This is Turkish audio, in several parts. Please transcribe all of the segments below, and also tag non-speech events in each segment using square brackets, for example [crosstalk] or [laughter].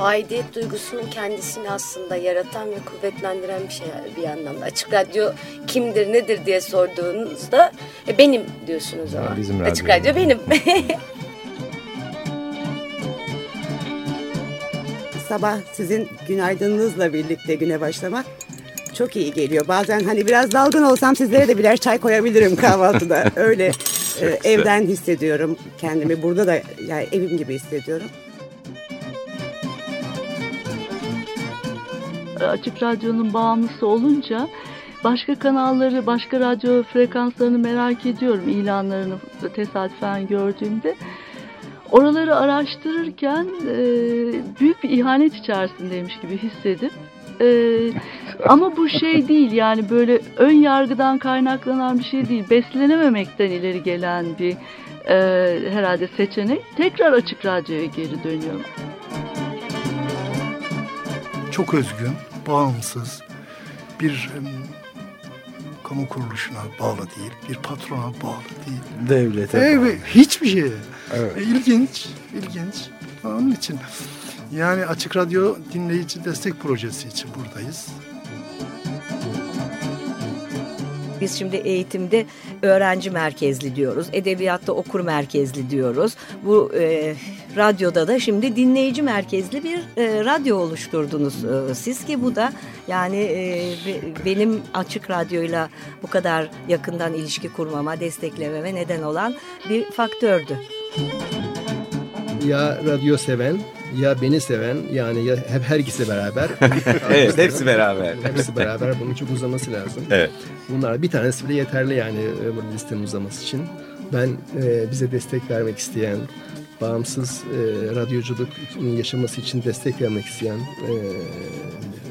aidiyet duygusunun kendisini aslında yaratan ve kuvvetlendiren bir şey bir anlamda. Açık radyo kimdir nedir diye sorduğunuzda e, benim diyorsunuz ama. bizim Açık radyo benim. [laughs] Sabah sizin günaydınınızla birlikte güne başlamak çok iyi geliyor. Bazen hani biraz dalgın olsam sizlere de birer çay koyabilirim kahvaltıda. [laughs] Öyle e, evden hissediyorum kendimi. Burada da yani evim gibi hissediyorum. Açık Radyo'nun bağımlısı olunca başka kanalları, başka radyo frekanslarını merak ediyorum ilanlarını tesadüfen gördüğümde. Oraları araştırırken e, büyük bir ihanet içerisindeymiş gibi hissedip e, [laughs] ama bu şey değil yani böyle ön yargıdan kaynaklanan bir şey değil. Beslenememekten ileri gelen bir e, herhalde seçenek. Tekrar Açık Radyo'ya geri dönüyorum. Çok özgün, bağımsız, bir kamu kuruluşuna bağlı değil, bir patrona bağlı değil. Devlete Evet, hiçbir şey. Evet. E, İlginç, ilginç. Onun için yani Açık Radyo Dinleyici Destek Projesi için buradayız. Biz şimdi eğitimde öğrenci merkezli diyoruz, edebiyatta okur merkezli diyoruz. Bu e, radyoda da şimdi dinleyici merkezli bir e, radyo oluşturdunuz e, siz ki bu da yani e, be- benim açık radyoyla bu kadar yakından ilişki kurmama, desteklememe neden olan bir faktördü. ya radyo seven ya beni seven yani ya hep her ikisi beraber. [laughs] Evet hepsi beraber. Hepsi beraber bunun çok uzaması lazım. Evet. Bunlar bir tanesi bile yeterli yani e, bu listenin uzaması için. Ben e, bize destek vermek isteyen, bağımsız e, radyoculuk yaşaması için destek vermek isteyen, e,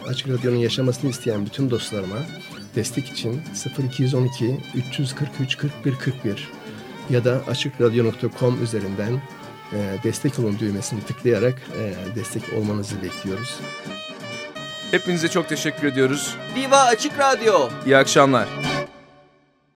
Açık Radyo'nun yaşamasını isteyen bütün dostlarıma destek için 0212 343 41 41 ya da açıkradyo.com üzerinden e, destek olun düğmesini tıklayarak e, destek olmanızı bekliyoruz. Hepinize çok teşekkür ediyoruz. Viva Açık Radyo. İyi akşamlar.